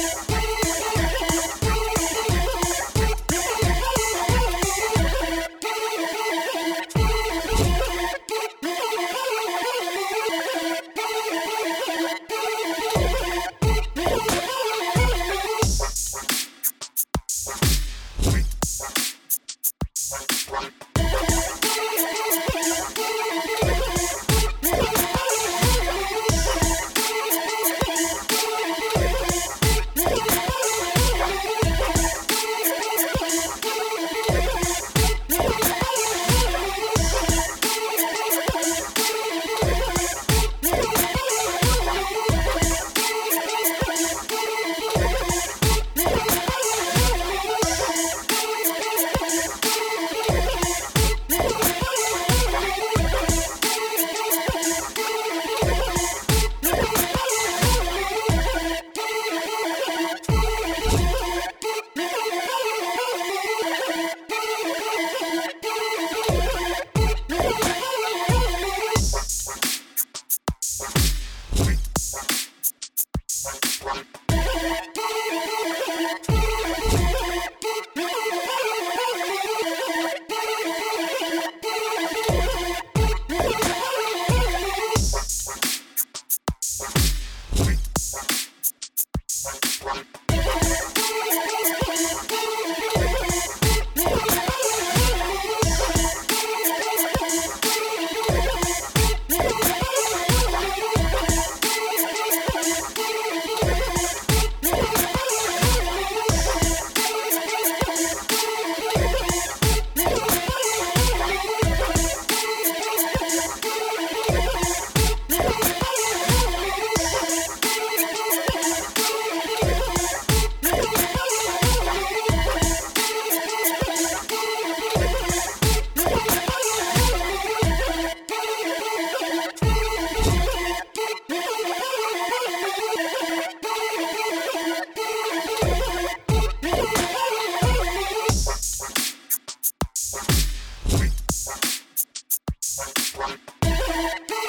you Bye.